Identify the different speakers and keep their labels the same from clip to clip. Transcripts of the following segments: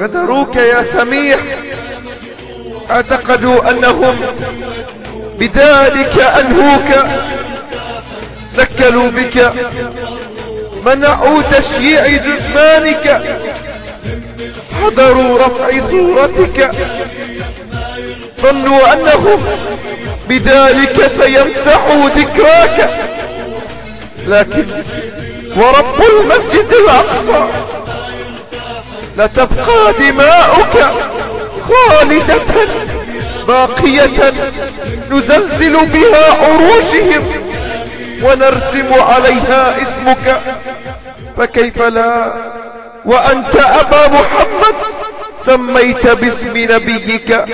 Speaker 1: غدروك يا سميح. اعتقدوا أنهم بذلك أنهوك. نكلوا بك. منعوا تشييع جثمانك. حضروا رفع صورتك. ظنوا أنهم بذلك سيمسحوا ذكراك. لكن ورب المسجد الأقصى لتبقى دماؤك خالدة باقية نزلزل بها عروشهم ونرسم عليها اسمك. فكيف لا؟ وأنت أبا محمد سميت باسم نبيك.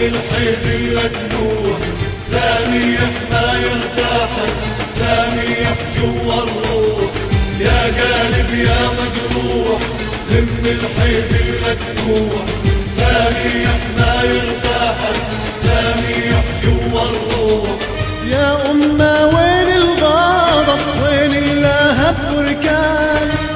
Speaker 2: الحيز المدلوع ساميح ما يرتاح ساميح جوا الروح يا قالب يا مجروح لم الحيز المدلوع ساميح ما يرتاح ساميح جوا الروح
Speaker 3: يا أمة وين الغضب وين اللهب بركان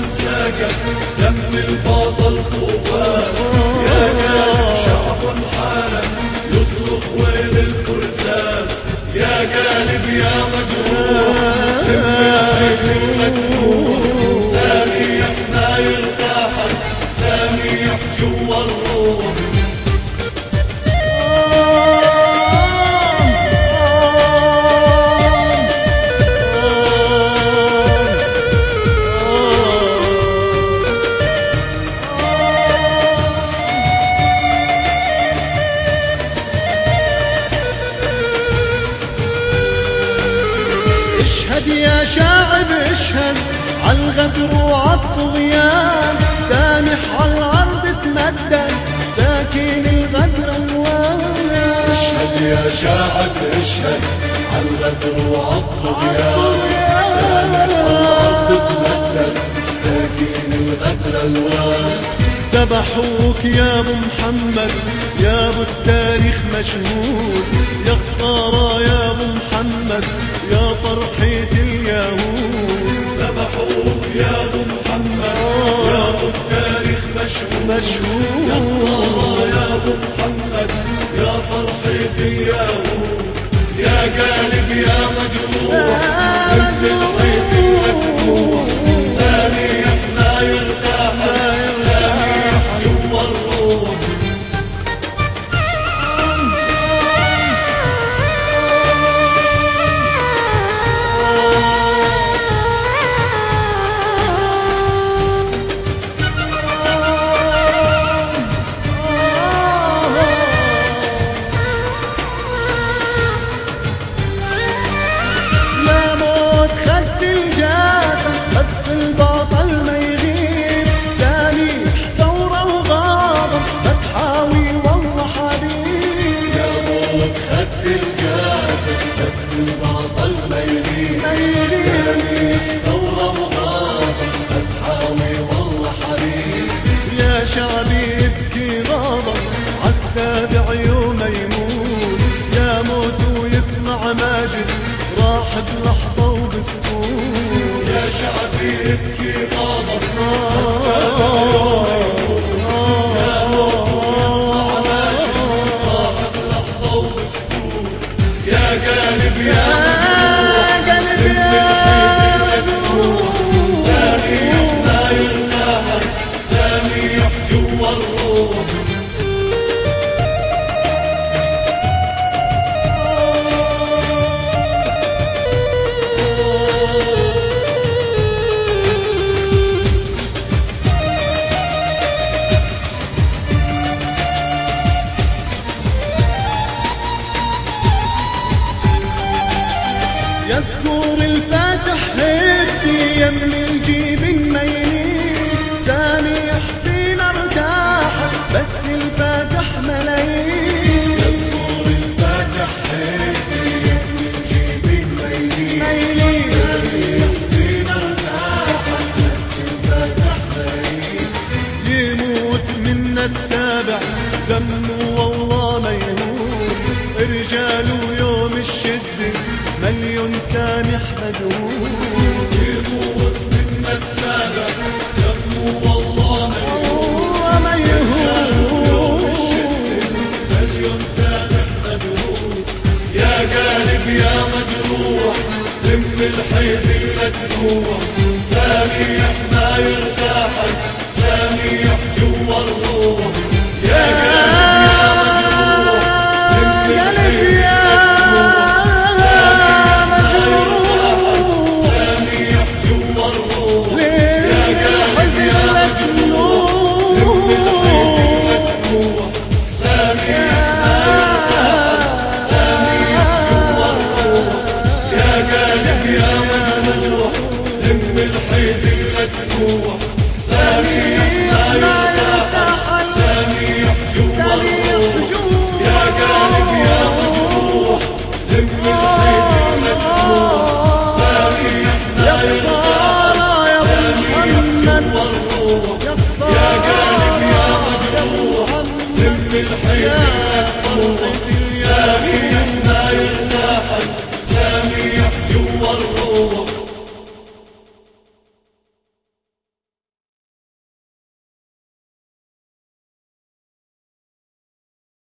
Speaker 2: من ساكت دم البطل طوفان يا قلب شعب حارب يصرخ وين الفرسان. يا قلب يا مجروح سامي ما يرتاح سامي جوا الروح.
Speaker 3: شاعب اشهد عالغدر وعالطغيان سامح عالعرض تمدد ساكن الغدر الوان
Speaker 2: اشهد يا شاعب اشهد عالغدر وعالطغيان سامح عالعرض تمدد ساكن الغدر الوان
Speaker 3: ذبحوك يا ابو محمد يا ابو التاريخ مشهود. يا خسارة يا أبو محمد يا فرحة اليهود.
Speaker 2: ذبحوك يا أبو محمد يا ابو التاريخ مشهود.
Speaker 3: مشهود.
Speaker 2: يا خسارة يا أبو محمد يا فرحة اليهود. يا قالب يا مجروح ابن القيس المدفوع
Speaker 3: شعبي يبكي غضب عسى بعيونه يموت ويسمع ماجد راح بلحظه الشدة مليون سامح مدعوه
Speaker 2: يموت من والله ما مليون سامح يا يا مجروح الحيز ما يرتاحك سامح جوا الروح يا قلب يا